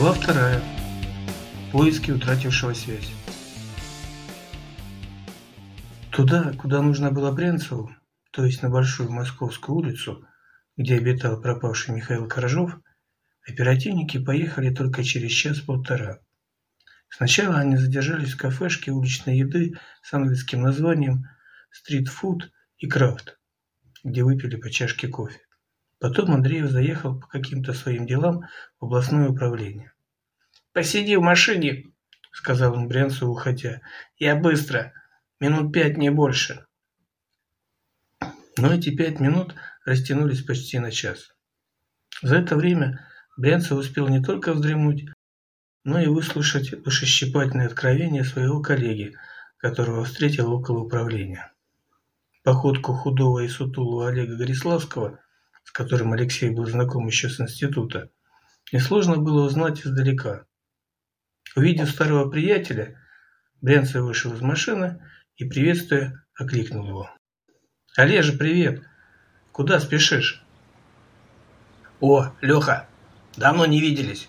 Глава вторая. Поиски утратившего связь. Туда, куда нужно было Брянцеву, то есть на Большую Московскую улицу, где обитал пропавший Михаил Коржов, оперативники поехали только через час-полтора. Сначала они задержались в кафешке уличной еды с английским названием «Стрит-фуд» и «Крафт», где выпили по чашке кофе. Потом Андреев заехал по каким-то своим делам в областное управление. «Посиди в машине», — сказал он Брянцу, уходя. «Я быстро. Минут пять, не больше». Но эти пять минут растянулись почти на час. За это время Брянцев успел не только вздремнуть, но и выслушать душещипательное откровение своего коллеги, которого встретил около управления. Походку худого и сутулого Олега Гориславского с которым Алексей был знаком еще с института, несложно было узнать издалека. Увидев старого приятеля, Брянцев вышел из машины и, приветствуя, окликнул его. «Олежа, привет! Куда спешишь?» «О, Леха, давно не виделись!»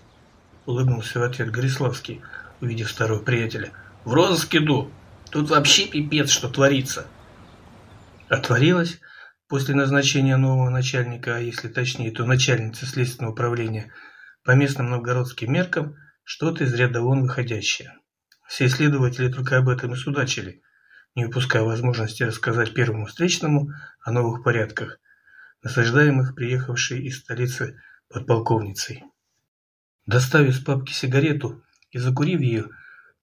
Улыбнулся в ответ Гориславский, увидев старого приятеля. «В розыск иду! Тут вообще пипец, что творится!» А творилось После назначения нового начальника, а если точнее, то начальницы следственного управления, по местным новгородским меркам, что-то из ряда вон выходящее. Все следователи только об этом и судачили, не упуская возможности рассказать первому встречному о новых порядках, насаждаемых приехавшей из столицы подполковницей. Доставив с папки сигарету и закурив ее,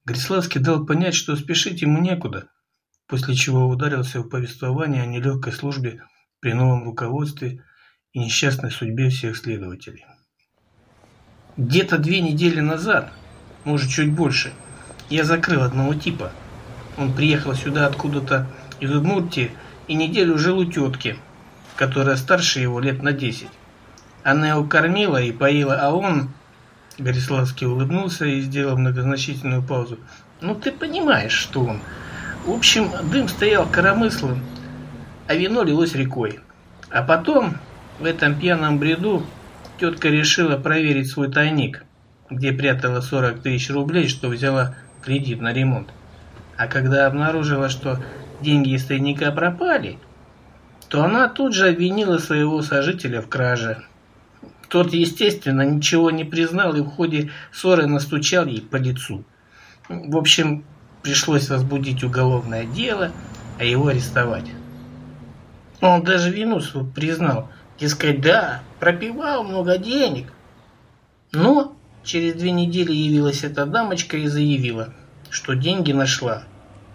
Гриславский дал понять, что спешить ему некуда, после чего ударился в повествование о нелегкой службе при новом руководстве и несчастной судьбе всех следователей. Где-то две недели назад, может чуть больше, я закрыл одного типа. Он приехал сюда откуда-то из Удмуртии и неделю жил у тетки, которая старше его лет на десять. Она его кормила и поила, а он... Гориславский улыбнулся и сделал многозначительную паузу. «Ну, ты понимаешь, что он...» В общем, дым стоял коромыслом, а вино лилось рекой. А потом, в этом пьяном бреду, тетка решила проверить свой тайник, где прятала 40 тысяч рублей, что взяла кредит на ремонт. А когда обнаружила, что деньги из тайника пропали, то она тут же обвинила своего сожителя в краже. Тот, естественно, ничего не признал и в ходе ссоры настучал ей по лицу. В общем, пришлось возбудить уголовное дело, а его арестовать. Он даже вину свою признал. Дескать, да, пропивал много денег. Но через две недели явилась эта дамочка и заявила, что деньги нашла.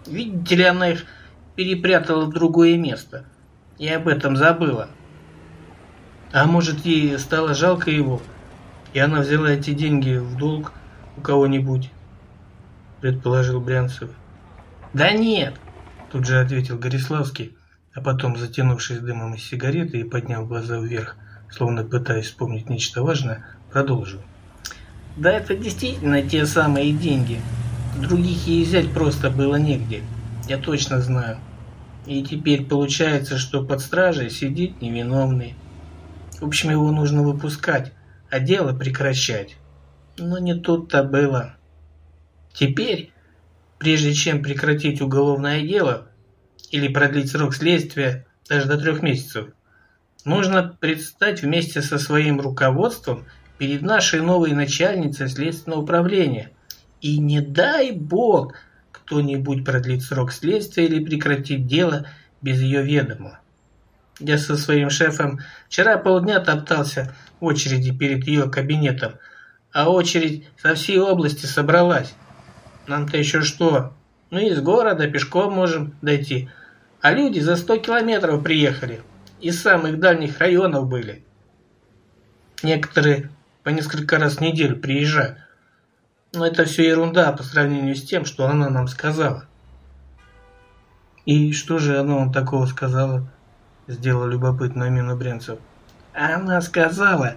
Видите ли, она их перепрятала в другое место. И об этом забыла. А может, ей стало жалко его, и она взяла эти деньги в долг у кого-нибудь, предположил Брянцев. Да нет, тут же ответил Гориславский а потом, затянувшись дымом из сигареты и подняв глаза вверх, словно пытаясь вспомнить нечто важное, продолжил. «Да это действительно те самые деньги. Других ей взять просто было негде. Я точно знаю. И теперь получается, что под стражей сидит невиновный. В общем, его нужно выпускать, а дело прекращать. Но не тут-то было. Теперь, прежде чем прекратить уголовное дело, или продлить срок следствия даже до трех месяцев. Нужно предстать вместе со своим руководством перед нашей новой начальницей следственного управления. И не дай бог кто-нибудь продлит срок следствия или прекратит дело без ее ведома. Я со своим шефом вчера полдня топтался в очереди перед ее кабинетом, а очередь со всей области собралась. Нам-то еще что? Ну, из города пешком можем дойти, а люди за 100 километров приехали. Из самых дальних районов были. Некоторые по несколько раз в неделю приезжают. Но это все ерунда по сравнению с тем, что она нам сказала. И что же она вам такого сказала? Сделал любопытную мину Бренцев. Она сказала,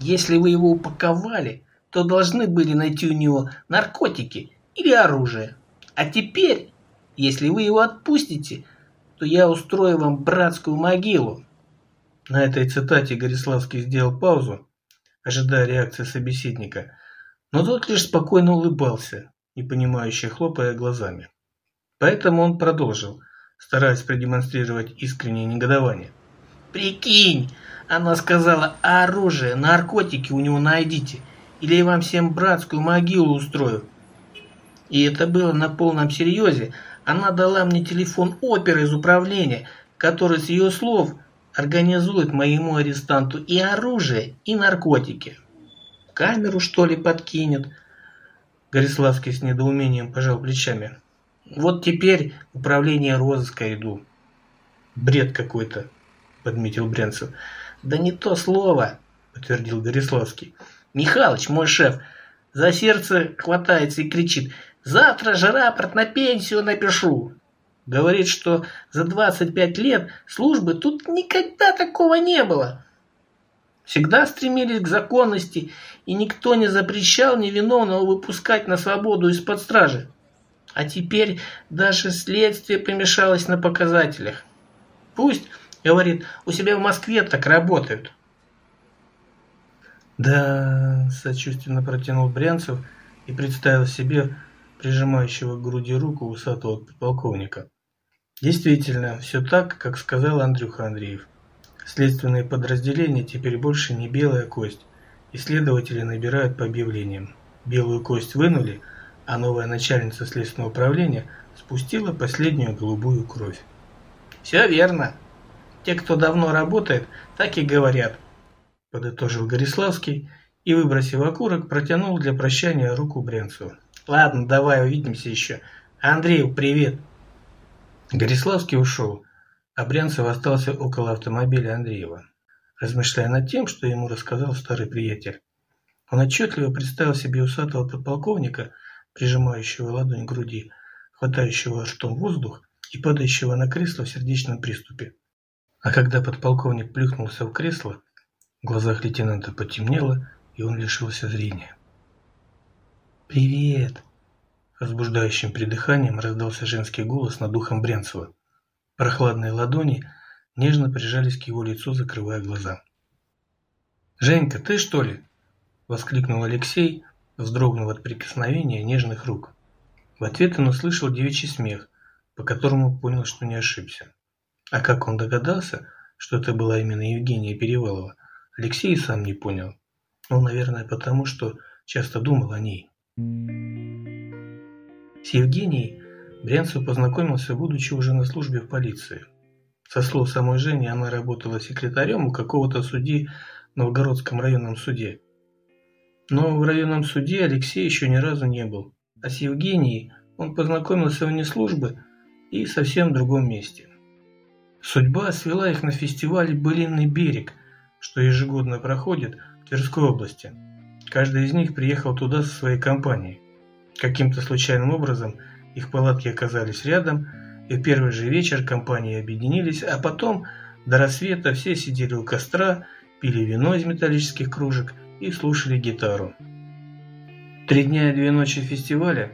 если вы его упаковали, то должны были найти у него наркотики или оружие. А теперь, если вы его отпустите, то я устрою вам братскую могилу. На этой цитате Гориславский сделал паузу, ожидая реакции собеседника. Но тот лишь спокойно улыбался, непонимающе хлопая глазами. Поэтому он продолжил, стараясь продемонстрировать искреннее негодование. «Прикинь, она сказала, оружие, наркотики у него найдите, или я вам всем братскую могилу устрою. И это было на полном серьезе. Она дала мне телефон оперы из управления, который с ее слов организует моему арестанту и оружие, и наркотики. Камеру, что ли, подкинет?» Гориславский с недоумением пожал плечами. Вот теперь управление розыска иду. Бред какой-то, подметил Брянцев. Да не то слово, подтвердил Гориславский. Михалыч, мой шеф, за сердце хватается и кричит. Завтра же рапорт на пенсию напишу. Говорит, что за 25 лет службы тут никогда такого не было. Всегда стремились к законности, и никто не запрещал невиновного выпускать на свободу из-под стражи. А теперь даже следствие помешалось на показателях. Пусть, говорит, у себя в Москве так работают. Да, сочувственно протянул Брянцев и представил себе прижимающего к груди руку усатого подполковника. Действительно, все так, как сказал Андрюха Андреев. Следственные подразделения теперь больше не белая кость, и следователи набирают по объявлениям. Белую кость вынули – а новая начальница следственного управления спустила последнюю голубую кровь. «Все верно. Те, кто давно работает, так и говорят», – подытожил Гориславский и, выбросив окурок, протянул для прощания руку Брянцеву. «Ладно, давай увидимся еще. Андрею, привет!» Гориславский ушел, а Брянцев остался около автомобиля Андреева, размышляя над тем, что ему рассказал старый приятель. Он отчетливо представил себе усатого подполковника – прижимающего ладонь к груди, хватающего ртом воздух и падающего на кресло в сердечном приступе. А когда подполковник плюхнулся в кресло, в глазах лейтенанта потемнело, и он лишился зрения. «Привет!» Возбуждающим придыханием раздался женский голос над духом Брянцева. Прохладные ладони нежно прижались к его лицу, закрывая глаза. «Женька, ты что ли?» – воскликнул Алексей, вздрогнув от прикосновения нежных рук. В ответ он услышал девичий смех, по которому понял, что не ошибся. А как он догадался, что это была именно Евгения Перевалова, Алексей сам не понял. Ну, наверное, потому что часто думал о ней. С Евгенией Брянцев познакомился, будучи уже на службе в полиции. Со слов самой Жени, она работала секретарем у какого-то судьи в Новгородском районном суде. Но в районном суде Алексей еще ни разу не был. А с Евгенией он познакомился вне службы и совсем в другом месте. Судьба свела их на фестивале «Былинный берег», что ежегодно проходит в Тверской области. Каждый из них приехал туда со своей компанией. Каким-то случайным образом их палатки оказались рядом, и в первый же вечер компании объединились, а потом до рассвета все сидели у костра, пили вино из металлических кружек – и слушали гитару. Три дня и две ночи фестиваля,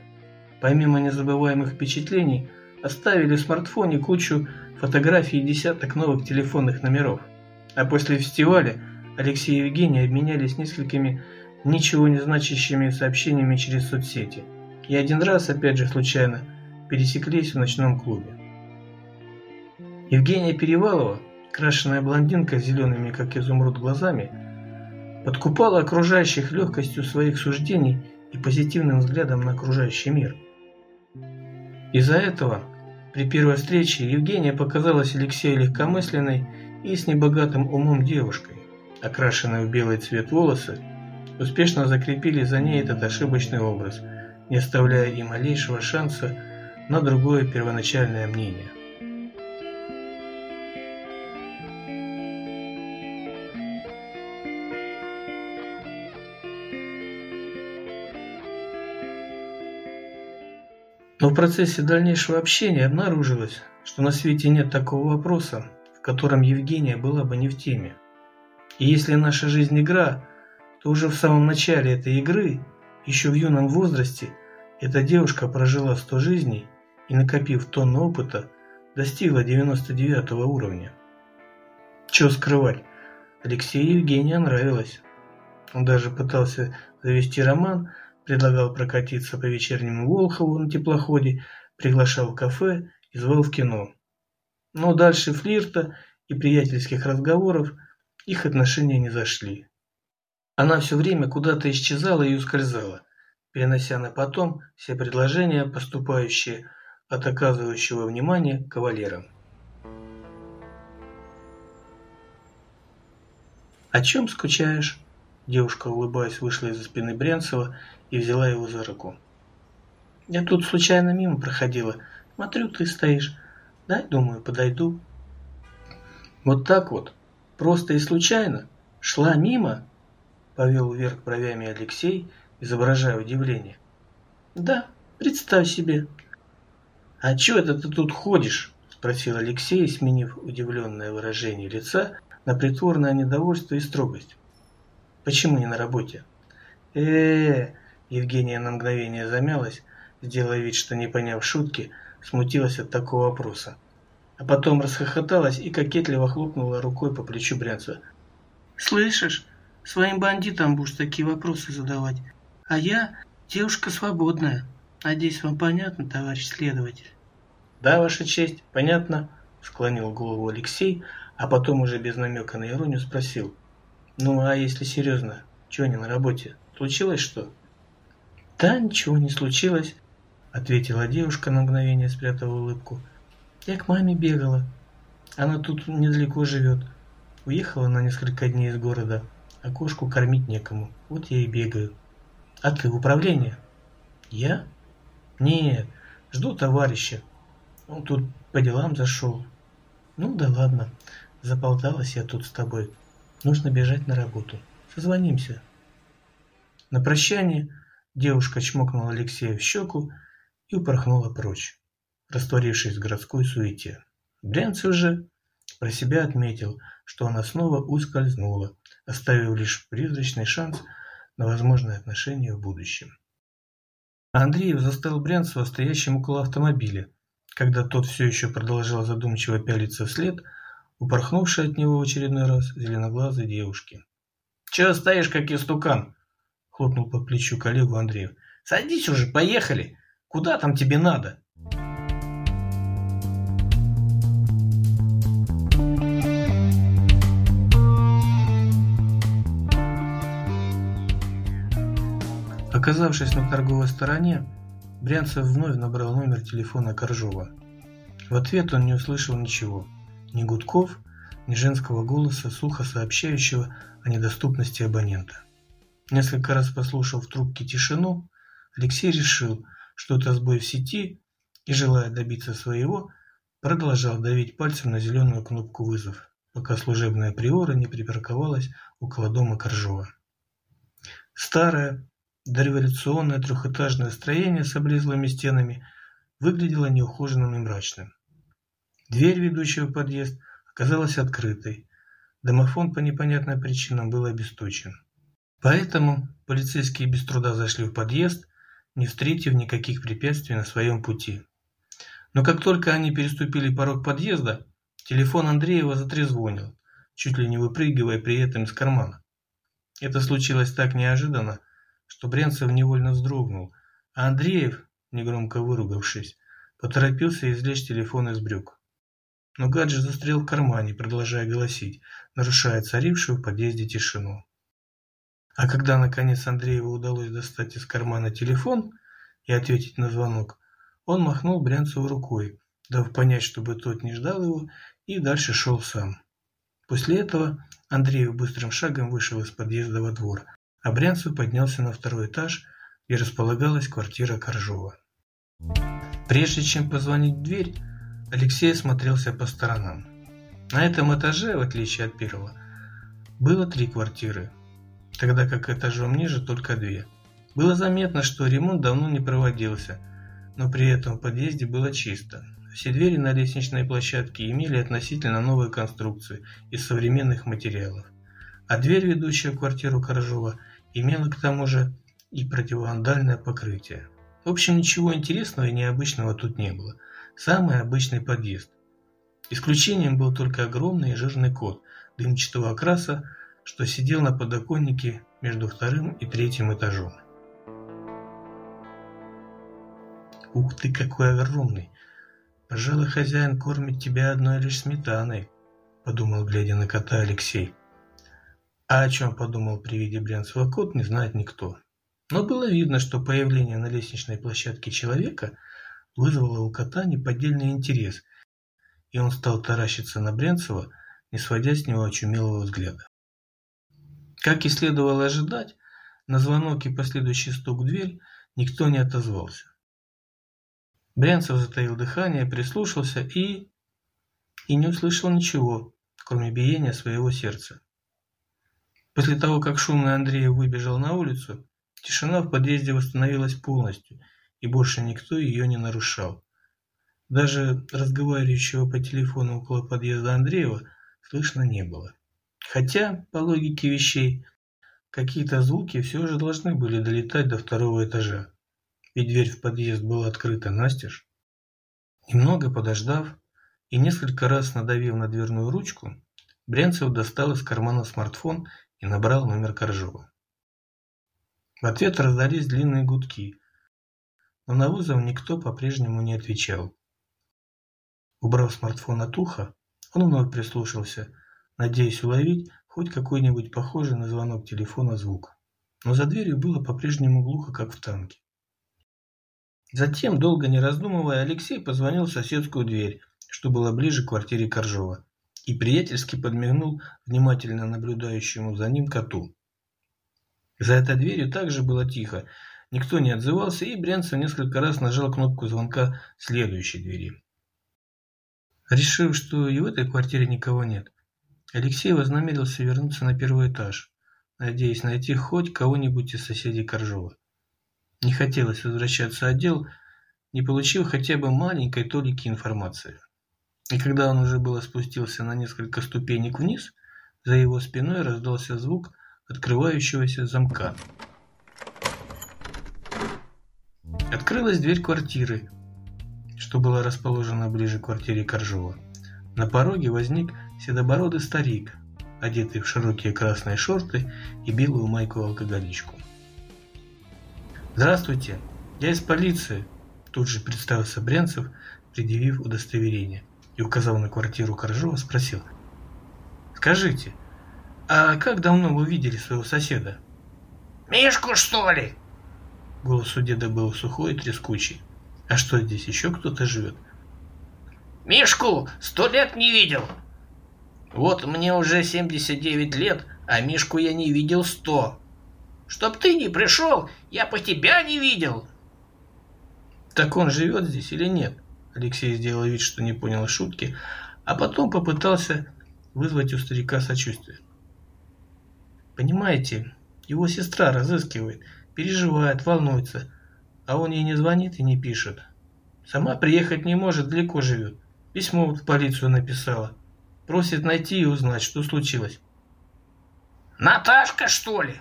помимо незабываемых впечатлений, оставили в смартфоне кучу фотографий и десяток новых телефонных номеров. А после фестиваля Алексей и Евгений обменялись несколькими ничего не значащими сообщениями через соцсети. И один раз, опять же случайно, пересеклись в ночном клубе. Евгения Перевалова, крашеная блондинка с зелеными, как изумруд, глазами, подкупала окружающих легкостью своих суждений и позитивным взглядом на окружающий мир. Из-за этого при первой встрече Евгения показалась Алексею легкомысленной и с небогатым умом девушкой. Окрашенные в белый цвет волосы успешно закрепили за ней этот ошибочный образ, не оставляя и малейшего шанса на другое первоначальное мнение. Но в процессе дальнейшего общения обнаружилось, что на свете нет такого вопроса, в котором Евгения была бы не в теме. И если наша жизнь игра, то уже в самом начале этой игры, еще в юном возрасте, эта девушка прожила 100 жизней и, накопив тонну опыта, достигла 99 уровня. Чего скрывать, Алексею Евгения нравилось. Он даже пытался завести роман предлагал прокатиться по вечернему Волхову на теплоходе, приглашал в кафе и звал в кино. Но дальше флирта и приятельских разговоров их отношения не зашли. Она все время куда-то исчезала и ускользала, перенося на потом все предложения, поступающие от оказывающего внимания кавалера. «О чем скучаешь?» Девушка, улыбаясь, вышла из-за спины Брянцева и взяла его за руку. «Я тут случайно мимо проходила. Смотрю, ты стоишь. Дай, думаю, подойду». «Вот так вот, просто и случайно? Шла мимо?» Повел вверх бровями Алексей, изображая удивление. «Да, представь себе». «А чё это ты тут ходишь?» – спросил Алексей, сменив удивленное выражение лица на притворное недовольство и строгость. «Почему не на работе?» э -э Евгения на мгновение замялась, сделая вид, что не поняв шутки, смутилась от такого вопроса. А потом расхохоталась и кокетливо хлопнула рукой по плечу Брянцева. «Слышишь, своим бандитам будешь такие вопросы задавать. А я девушка свободная. Надеюсь, вам понятно, товарищ следователь?» «Да, Ваша честь, понятно», — склонил голову Алексей, а потом уже без намека на иронию спросил. «Ну, а если серьезно, чего не на работе? Случилось что?» «Да, ничего не случилось», — ответила девушка на мгновение, спрятав улыбку. «Я к маме бегала. Она тут недалеко живет. Уехала на несколько дней из города, а кошку кормить некому. Вот я и бегаю. А ты в управление?» «Я?» «Нет, жду товарища. Он тут по делам зашел. Ну да ладно, заполталась я тут с тобой. Нужно бежать на работу. Созвонимся. На прощание девушка чмокнула Алексея в щеку и упорхнула прочь, растворившись в городской суете. Брянцев же про себя отметил, что она снова ускользнула, оставив лишь призрачный шанс на возможные отношения в будущем. Андреев застал Брянцева стоящим около автомобиля, когда тот все еще продолжал задумчиво пялиться вслед, упорхнувшей от него в очередной раз зеленоглазой девушки. «Чего стоишь, как истукан?» — хлопнул по плечу коллегу Андреев. «Садись уже, поехали! Куда там тебе надо?» Оказавшись на торговой стороне, Брянцев вновь набрал номер телефона Коржова. В ответ он не услышал ничего. Ни гудков, ни женского голоса, сухо сообщающего о недоступности абонента. Несколько раз послушав в трубке тишину, Алексей решил, что это сбой в сети и, желая добиться своего, продолжал давить пальцем на зеленую кнопку «Вызов», пока служебная приора не припарковалась около дома Коржова. Старая, Дореволюционное трехэтажное строение с облезлыми стенами выглядело неухоженным и мрачным. Дверь, ведущая в подъезд, оказалась открытой. Домофон по непонятным причинам был обесточен. Поэтому полицейские без труда зашли в подъезд, не встретив никаких препятствий на своем пути. Но как только они переступили порог подъезда, телефон Андреева затрезвонил, чуть ли не выпрыгивая при этом из кармана. Это случилось так неожиданно, что Брянцев невольно вздрогнул, а Андреев, негромко выругавшись, поторопился извлечь телефон из брюк. Но гаджет застрял в кармане, продолжая голосить, нарушая царившую в подъезде тишину. А когда, наконец, Андрееву удалось достать из кармана телефон и ответить на звонок, он махнул Брянцеву рукой, дав понять, чтобы тот не ждал его, и дальше шел сам. После этого Андреев быстрым шагом вышел из подъезда во двор, а Брянцев поднялся на второй этаж, где располагалась квартира Коржова. Прежде чем позвонить в дверь, Алексей осмотрелся по сторонам. На этом этаже, в отличие от первого, было три квартиры, тогда как этажом ниже только две. Было заметно, что ремонт давно не проводился, но при этом в подъезде было чисто. Все двери на лестничной площадке имели относительно новые конструкции из современных материалов, а дверь, ведущая в квартиру Коржова, имела к тому же и противовандальное покрытие. В общем, ничего интересного и необычного тут не было. Самый обычный подъезд. Исключением был только огромный и жирный кот дымчатого окраса, что сидел на подоконнике между вторым и третьим этажом. Ух ты, какой огромный! Пожалуй, хозяин кормит тебя одной лишь сметаной, подумал, глядя на кота Алексей. А о чем подумал при виде Брянцева кот, не знает никто. Но было видно, что появление на лестничной площадке человека вызвало у кота неподдельный интерес, и он стал таращиться на Брянцева, не сводя с него очумелого взгляда. Как и следовало ожидать, на звонок и последующий стук в дверь никто не отозвался. Брянцев затаил дыхание, прислушался и... и не услышал ничего, кроме биения своего сердца. После того, как шумный Андрей выбежал на улицу, тишина в подъезде восстановилась полностью, и больше никто ее не нарушал. Даже разговаривающего по телефону около подъезда Андреева слышно не было. Хотя, по логике вещей, какие-то звуки все же должны были долетать до второго этажа, ведь дверь в подъезд была открыта настежь. Немного подождав и несколько раз надавив на дверную ручку, Брянцев достал из кармана смартфон и набрал номер Коржова. В ответ раздались длинные гудки, но на вызов никто по-прежнему не отвечал. Убрав смартфон от уха, он вновь прислушался, надеясь уловить хоть какой-нибудь похожий на звонок телефона звук. Но за дверью было по-прежнему глухо, как в танке. Затем, долго не раздумывая, Алексей позвонил в соседскую дверь, что было ближе к квартире Коржова и приятельски подмигнул внимательно наблюдающему за ним коту. За этой дверью также было тихо, никто не отзывался, и Брянцев несколько раз нажал кнопку звонка следующей двери. Решив, что и в этой квартире никого нет, Алексей вознамерился вернуться на первый этаж, надеясь найти хоть кого-нибудь из соседей Коржова. Не хотелось возвращаться отдел, не получив хотя бы маленькой толики информации. И когда он уже было спустился на несколько ступенек вниз, за его спиной раздался звук открывающегося замка. Открылась дверь квартиры, что была расположена ближе к квартире Коржова. На пороге возник седобородый старик, одетый в широкие красные шорты и белую майку-алкоголичку. «Здравствуйте, я из полиции», – тут же представился Брянцев, предъявив удостоверение и, указав на квартиру Коржова, спросил. «Скажите, а как давно вы видели своего соседа?» «Мишку, что ли?» Голос у деда был сухой и трескучий. «А что, здесь еще кто-то живет?» «Мишку сто лет не видел!» «Вот мне уже 79 лет, а Мишку я не видел сто!» «Чтоб ты не пришел, я по тебя не видел!» «Так он живет здесь или нет?» Алексей сделал вид, что не понял шутки, а потом попытался вызвать у старика сочувствие. «Понимаете, его сестра разыскивает, переживает, волнуется, а он ей не звонит и не пишет. Сама приехать не может, далеко живет. Письмо в полицию написала. Просит найти и узнать, что случилось». «Наташка, что ли?»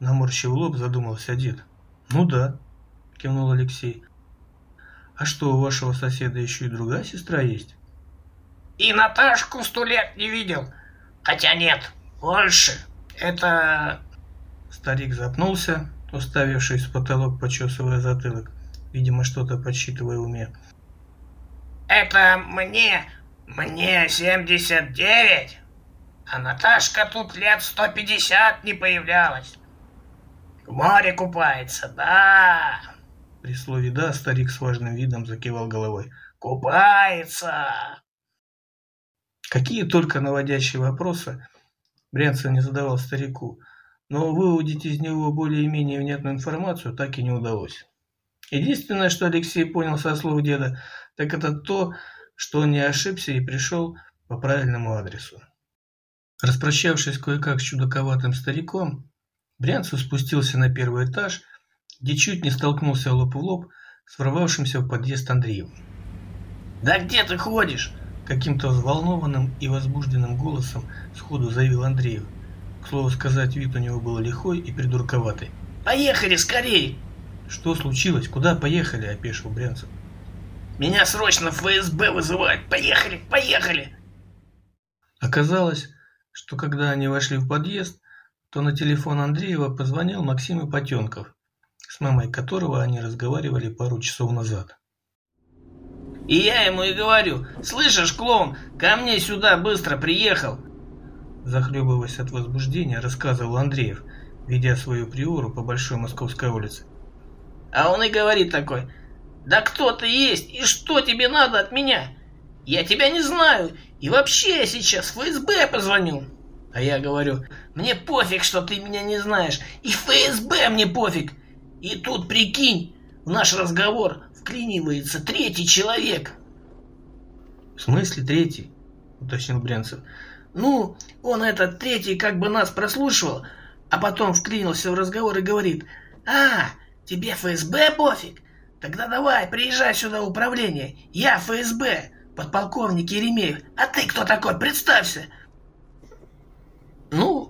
Наморщив лоб, задумался дед. «Ну да», – кивнул Алексей. А что, у вашего соседа еще и другая сестра есть? И Наташку сто лет не видел. Хотя нет, больше. Это... Старик запнулся, уставившись в потолок, почесывая затылок. Видимо, что-то подсчитывая в уме. Это мне... Мне 79, а Наташка тут лет 150 не появлялась. В море купается, да. При слове «да» старик с важным видом закивал головой. «Купается!» Какие только наводящие вопросы Брянцев не задавал старику, но выудить из него более-менее внятную информацию так и не удалось. Единственное, что Алексей понял со слов деда, так это то, что он не ошибся и пришел по правильному адресу. Распрощавшись кое-как с чудаковатым стариком, Брянцев спустился на первый этаж – где чуть не столкнулся лоб в лоб с ворвавшимся в подъезд Андреем. «Да где ты ходишь?» Каким-то взволнованным и возбужденным голосом сходу заявил Андреев. К слову сказать, вид у него был лихой и придурковатый. «Поехали скорей!» «Что случилось? Куда поехали?» – опешил Брянцев. «Меня срочно ФСБ вызывают! Поехали! Поехали!» Оказалось, что когда они вошли в подъезд, то на телефон Андреева позвонил Максим Ипотенков с мамой которого они разговаривали пару часов назад. И я ему и говорю, слышишь, клоун, ко мне сюда быстро приехал. Захлебываясь от возбуждения, рассказывал Андреев, ведя свою приору по Большой Московской улице. А он и говорит такой, да кто ты есть и что тебе надо от меня? Я тебя не знаю, и вообще я сейчас в ФСБ позвоню. А я говорю, мне пофиг, что ты меня не знаешь, и ФСБ мне пофиг. И тут, прикинь, в наш разговор вклинивается третий человек. В смысле третий? Уточнил Брянцев. Ну, он этот третий как бы нас прослушивал, а потом вклинился в разговор и говорит, «А, тебе ФСБ пофиг? Тогда давай, приезжай сюда в управление. Я ФСБ, подполковник Еремеев. А ты кто такой? Представься!»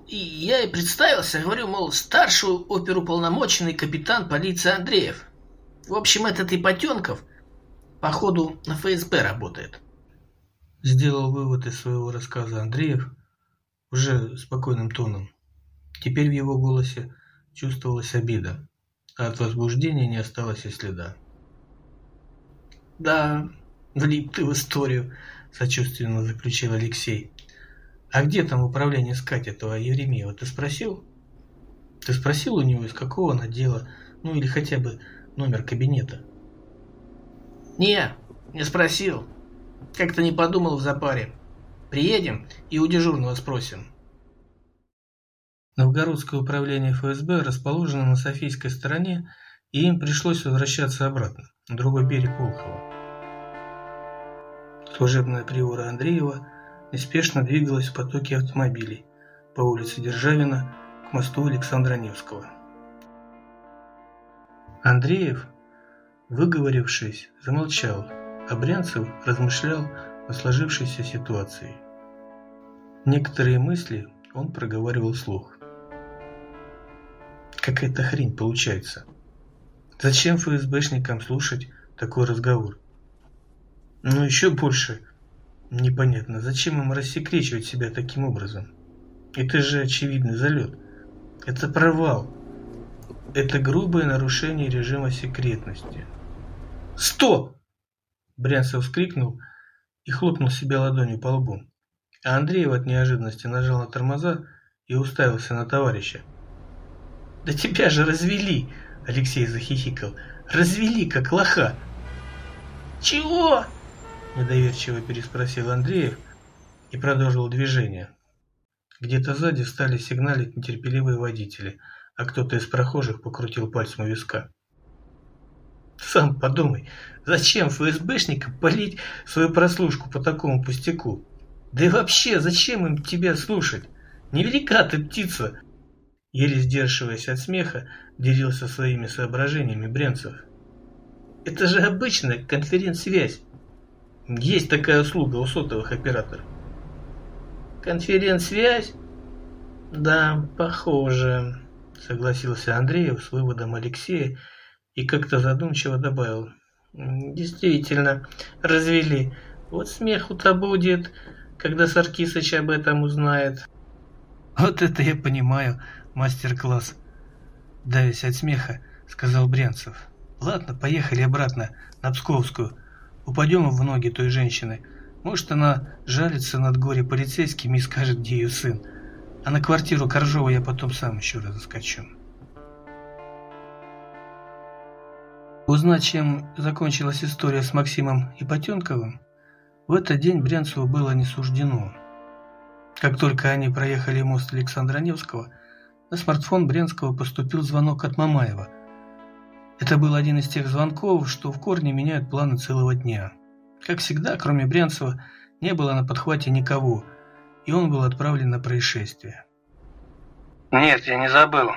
И я и представился, говорю, мол, старший оперуполномоченный капитан полиции Андреев. В общем, этот Ипотенков, походу, на ФСБ работает. Сделал вывод из своего рассказа Андреев уже спокойным тоном. Теперь в его голосе чувствовалась обида, а от возбуждения не осталось и следа. «Да, влип ты в историю», – сочувственно заключил Алексей. А где там управление искать этого Еремеева? Ты спросил? Ты спросил у него, из какого он отдела? Ну или хотя бы номер кабинета? Не, не спросил. Как-то не подумал в запаре. Приедем и у дежурного спросим. Новгородское управление ФСБ расположено на Софийской стороне, и им пришлось возвращаться обратно, на другой берег Волхова. Служебная приора Андреева неспешно двигалась в потоке автомобилей по улице Державина к мосту Александра Невского. Андреев, выговорившись, замолчал, а Брянцев размышлял о сложившейся ситуации. Некоторые мысли он проговаривал вслух. Какая-то хрень получается. Зачем ФСБшникам слушать такой разговор? Но еще больше Непонятно, зачем им рассекречивать себя таким образом? Это же очевидный залет. Это провал. Это грубое нарушение режима секретности. «Стоп!» Брянцев вскрикнул и хлопнул себя ладонью по лбу. А Андреев от неожиданности нажал на тормоза и уставился на товарища. «Да тебя же развели!» Алексей захихикал. «Развели, как лоха!» «Чего?» Недоверчиво переспросил Андреев и продолжил движение. Где-то сзади стали сигналить нетерпеливые водители, а кто-то из прохожих покрутил пальцем у виска. Сам подумай, зачем ФСБшникам полить свою прослушку по такому пустяку? Да и вообще, зачем им тебя слушать? Невелика ты птица! Еле сдерживаясь от смеха, делился своими соображениями Бренцев. Это же обычная конференц-связь. Есть такая услуга у сотовых операторов. Конференц-связь? Да, похоже, согласился Андреев с выводом Алексея и как-то задумчиво добавил. Действительно, развели. Вот смеху-то будет, когда Саркисыч об этом узнает. Вот это я понимаю, мастер-класс. Давясь от смеха, сказал Брянцев. Ладно, поехали обратно на Псковскую. Упадем в ноги той женщины. Может, она жалится над горе полицейскими и скажет, где ее сын. А на квартиру Коржова я потом сам еще раз заскочу. Узнать, чем закончилась история с Максимом Ипотенковым, в этот день Брянцеву было не суждено. Как только они проехали мост Александра Невского, на смартфон Брянского поступил звонок от Мамаева – это был один из тех звонков, что в корне меняют планы целого дня. Как всегда, кроме Брянцева, не было на подхвате никого, и он был отправлен на происшествие. «Нет, я не забыл,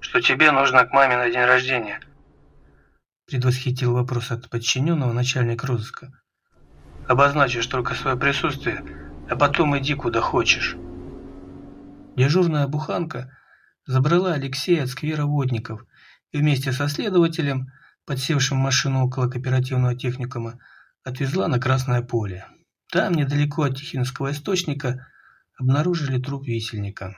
что тебе нужно к маме на день рождения», предвосхитил вопрос от подчиненного начальник розыска. «Обозначишь только свое присутствие, а потом иди куда хочешь». Дежурная буханка забрала Алексея от сквера водников – вместе со следователем, подсевшим машину около кооперативного техникума, отвезла на Красное поле. Там, недалеко от Тихинского источника, обнаружили труп висельника.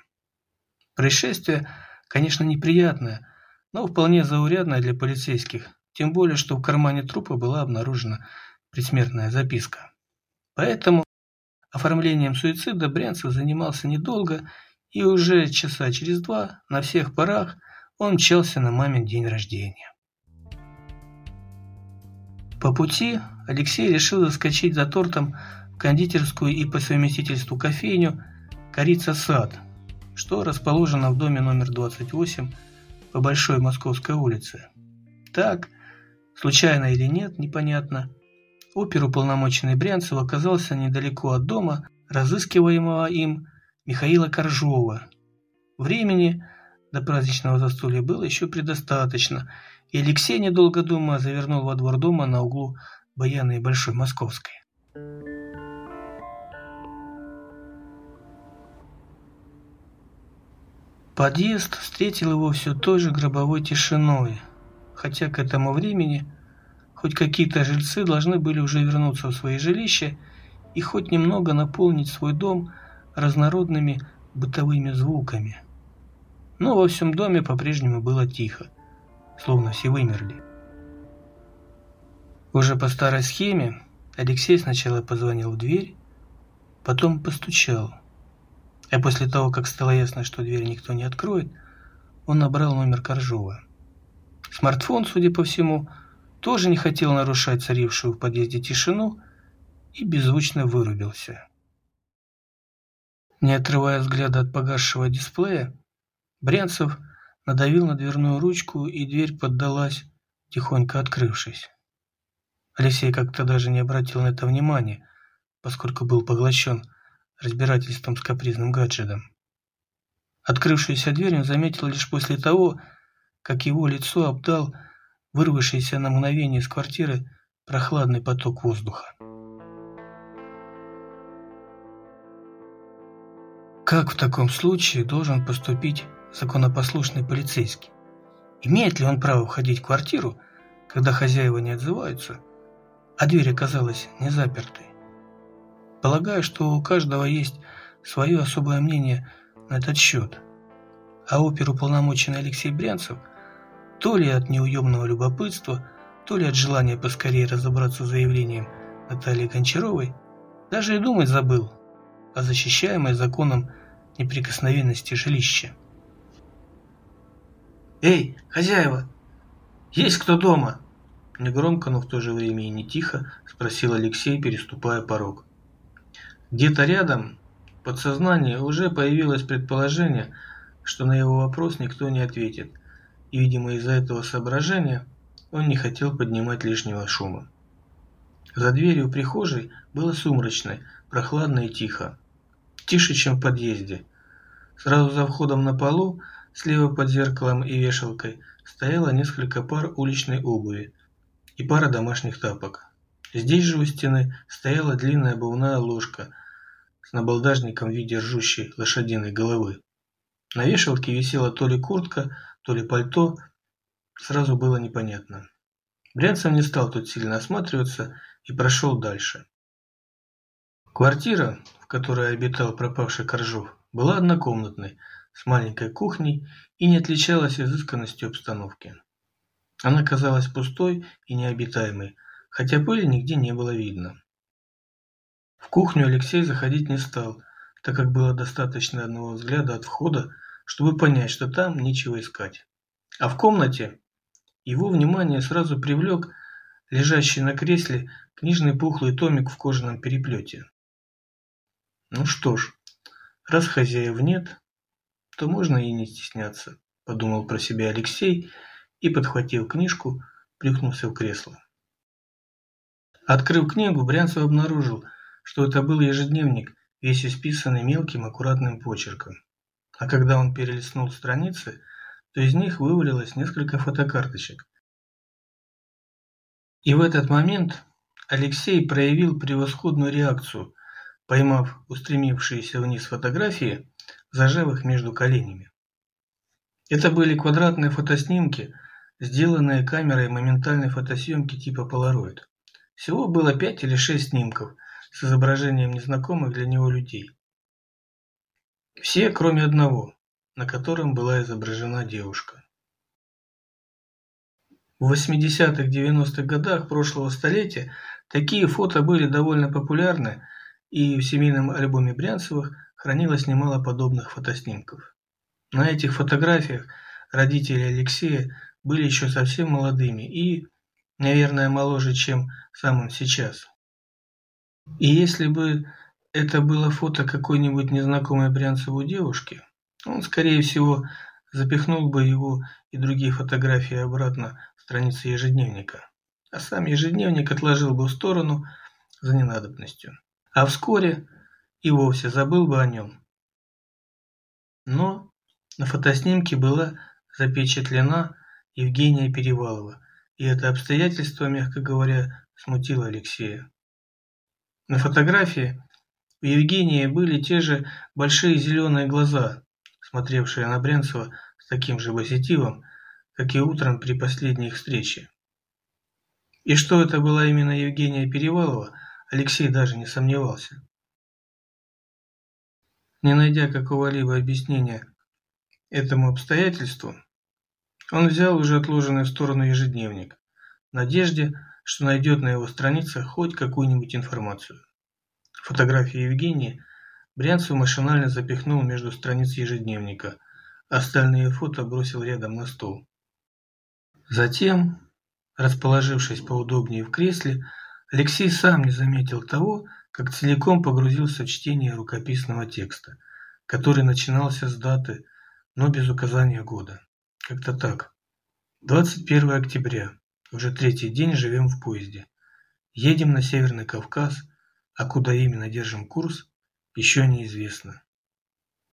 Происшествие, конечно, неприятное, но вполне заурядное для полицейских, тем более, что в кармане трупа была обнаружена предсмертная записка. Поэтому оформлением суицида Брянцев занимался недолго, и уже часа через два на всех парах он мчался на мамин день рождения. По пути Алексей решил заскочить за тортом в кондитерскую и по совместительству кофейню «Корица Сад», что расположено в доме номер 28 по Большой Московской улице. Так, случайно или нет, непонятно, оперуполномоченный Брянцев оказался недалеко от дома, разыскиваемого им Михаила Коржова. Времени до праздничного застолья было еще предостаточно, и Алексей, недолго думая, завернул во двор дома на углу Баяна и Большой Московской. Подъезд встретил его все той же гробовой тишиной, хотя к этому времени хоть какие-то жильцы должны были уже вернуться в свои жилища и хоть немного наполнить свой дом разнородными бытовыми звуками. Но во всем доме по-прежнему было тихо словно все вымерли. Уже по старой схеме Алексей сначала позвонил в дверь, потом постучал. А после того, как стало ясно, что дверь никто не откроет, он набрал номер Коржова. Смартфон, судя по всему, тоже не хотел нарушать царившую в подъезде тишину и беззвучно вырубился. Не отрывая взгляда от погасшего дисплея, Брянцев – надавил на дверную ручку, и дверь поддалась, тихонько открывшись. Алексей как-то даже не обратил на это внимания, поскольку был поглощен разбирательством с капризным гаджетом. Открывшуюся дверь он заметил лишь после того, как его лицо обдал вырвавшийся на мгновение из квартиры прохладный поток воздуха. Как в таком случае должен поступить законопослушный полицейский. Имеет ли он право входить в квартиру, когда хозяева не отзываются, а дверь оказалась не запертой? Полагаю, что у каждого есть свое особое мнение на этот счет. А оперуполномоченный Алексей Брянцев то ли от неуемного любопытства, то ли от желания поскорее разобраться с заявлением Натальи Гончаровой, даже и думать забыл о защищаемой законом неприкосновенности жилища. «Эй, хозяева! Есть кто дома?» Негромко, но в то же время и не тихо, спросил Алексей, переступая порог. Где-то рядом, в подсознании, уже появилось предположение, что на его вопрос никто не ответит, и, видимо, из-за этого соображения он не хотел поднимать лишнего шума. За дверью прихожей было сумрачно, прохладно и тихо. Тише, чем в подъезде. Сразу за входом на полу Слева под зеркалом и вешалкой стояло несколько пар уличной обуви и пара домашних тапок. Здесь же у стены стояла длинная обувная ложка с набалдажником в виде ржущей лошадиной головы. На вешалке висела то ли куртка, то ли пальто, сразу было непонятно. Брянцев не стал тут сильно осматриваться и прошел дальше. Квартира, в которой обитал пропавший Коржов, была однокомнатной, с маленькой кухней и не отличалась изысканностью обстановки. Она казалась пустой и необитаемой, хотя пыли нигде не было видно. В кухню Алексей заходить не стал, так как было достаточно одного взгляда от входа, чтобы понять, что там нечего искать. А в комнате его внимание сразу привлек лежащий на кресле книжный пухлый томик в кожаном переплете. Ну что ж, раз хозяев нет, то можно и не стесняться, подумал про себя Алексей и, подхватил книжку, плюхнулся в кресло. Открыв книгу, Брянцев обнаружил, что это был ежедневник, весь исписанный мелким аккуратным почерком. А когда он перелистнул страницы, то из них вывалилось несколько фотокарточек. И в этот момент Алексей проявил превосходную реакцию, поймав устремившиеся вниз фотографии зажав их между коленями. Это были квадратные фотоснимки, сделанные камерой моментальной фотосъемки типа Polaroid. Всего было пять или шесть снимков с изображением незнакомых для него людей. Все, кроме одного, на котором была изображена девушка. В 80-х-90-х годах прошлого столетия Такие фото были довольно популярны, и в семейном альбоме Брянцевых хранилось немало подобных фотоснимков. На этих фотографиях родители Алексея были еще совсем молодыми и, наверное, моложе, чем сам он сейчас. И если бы это было фото какой-нибудь незнакомой Брянцеву девушки, он, скорее всего, запихнул бы его и другие фотографии обратно в страницы ежедневника, а сам ежедневник отложил бы в сторону за ненадобностью, а вскоре и вовсе забыл бы о нем. Но на фотоснимке была запечатлена Евгения Перевалова, и это обстоятельство, мягко говоря, смутило Алексея. На фотографии у Евгения были те же большие зеленые глаза, смотревшие на Брянцева с таким же позитивом, как и утром при последней их встрече. И что это была именно Евгения Перевалова, Алексей даже не сомневался. Не найдя какого-либо объяснения этому обстоятельству, он взял уже отложенный в сторону ежедневник, в надежде, что найдет на его страницах хоть какую-нибудь информацию. Фотографию Евгении Брянцев машинально запихнул между страниц ежедневника, остальные фото бросил рядом на стол. Затем, расположившись поудобнее в кресле, Алексей сам не заметил того, как целиком погрузился в чтение рукописного текста, который начинался с даты, но без указания года. Как-то так. 21 октября. Уже третий день живем в поезде. Едем на Северный Кавказ, а куда именно держим курс, еще неизвестно.